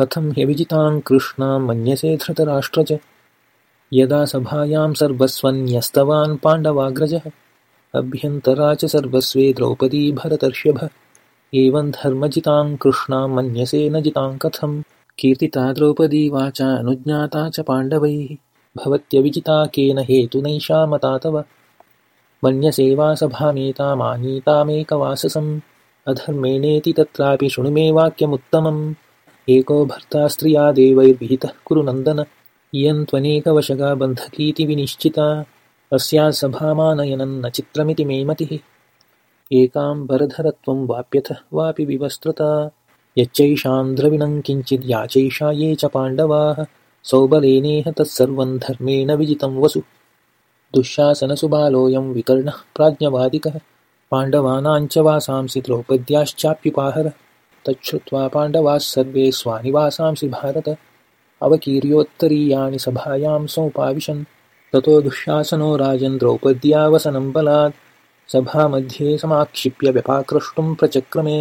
कथं ह्यविजितां कृष्णां मन्यसे धृतराष्ट्रज। यदा सभायां सर्वस्वन्यस्तवान् पाण्डवाग्रजः अभ्यन्तरा च सर्वस्वे द्रौपदी भरतर्षभ। एवं धर्मजितां कृष्णां मन्यसे न जितां कथं कीर्तिता द्रौपदी वाचा अनुज्ञाता च पाण्डवैः। भवत्यविजिता केन हेतुनैषा मता तव। मन्यसे वा सभामेतामानीतामेकवाससम् अधर्मेणेति तत्रापि शृणु मे वाक्यमुत्तमम् एको भर्ता स्त्रिया देवैर्विहितः कुरु नन्दन। इयं त्वनेकवशगा बन्धकीति विनिश्चिता। अस्या सभामानयनं न चित्रमिति मे मतिः। एकां वरधरत्वं वाप्यथ वापि विवस्त्रता। यच्चैषां द्रविणं किञ्चिद् याचैषा ये च पाण्डवाः। सौबलेनेह तत्सर्वं धर्मेण विजितं वसु। दुःशासनसुबालोऽयं विकर्णः प्राज्ञवादिकः। पाण्डवानाञ्च वासांसि द्रौपद्याश्चाप्युपाहर तच्छ्रुत्वा पाण्डवाः सर्वे स्वानि वासांसि भारत अवकीर्योत्तरीयाणि सभायां सोपाविशन् ततो दुःशासनो राजन् द्रौपद्यावसनं बलात्। सभामध्ये समाक्षिप्य व्यपाकृष्टुं प्रचक्रमे